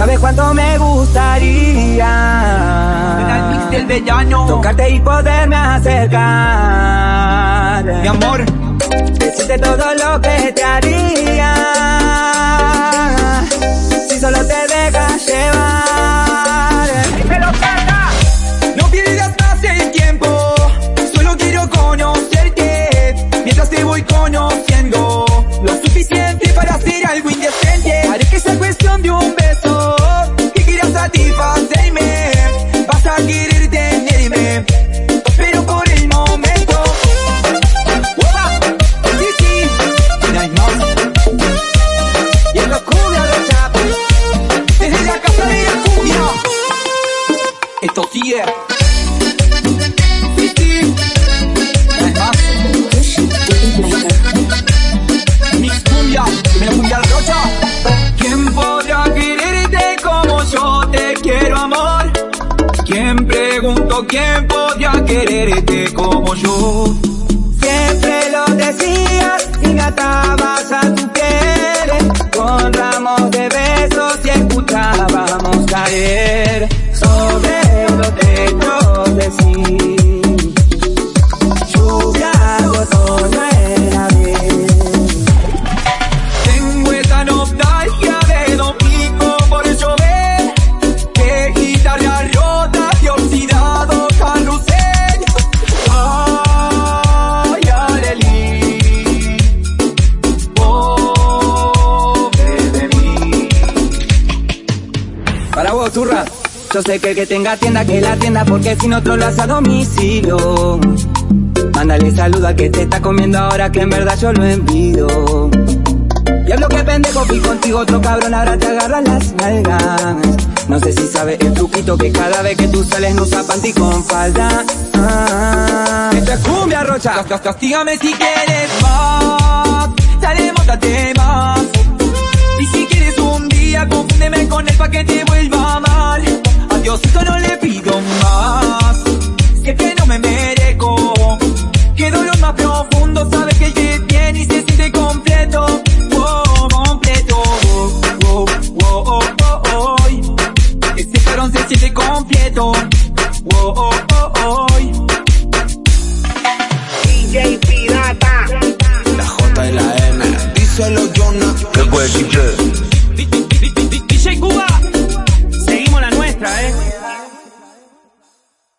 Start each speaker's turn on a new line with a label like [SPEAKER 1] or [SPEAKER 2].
[SPEAKER 1] ¿Sabes cuánto me gustaría?
[SPEAKER 2] del vellano.
[SPEAKER 1] Tocarte y poderme acercar.
[SPEAKER 2] Mi amor.
[SPEAKER 1] Decirte todo lo que te haría
[SPEAKER 2] a querer tenerme Pero por el momento. Upa, Sí, sí No hay más.
[SPEAKER 1] Y en los cubios de Chapo
[SPEAKER 2] Desde la casa de la cumbia. Esto sigue ¿Quién pregunto quién podría quererte como yo?
[SPEAKER 1] Siempre lo Para vos, turra. Yo sé que el que tenga tienda, que la tienda, porque si no lo hace a domicilio. Mándale saludo al que te está comiendo ahora, que en verdad yo lo envidio. Diablo que pendejo, fui contigo otro cabrón, ahora te agarra las nalgas. No sé si sabes el truquito que cada vez que tú sales no usa panty con falda. Ah, esto es cumbia rocha.
[SPEAKER 2] Cas- cas- Castígame si quieres más Dale, Le pido más es que no me merezco Que dolor más profundo Sabes que te tiene y se siente completo Wow, completo oh, oh, oh. Ese cabrón se siente completo Wow, oh, oh, oh.
[SPEAKER 3] DJ Pirata.
[SPEAKER 4] La J y la M. Díselo, Jonah.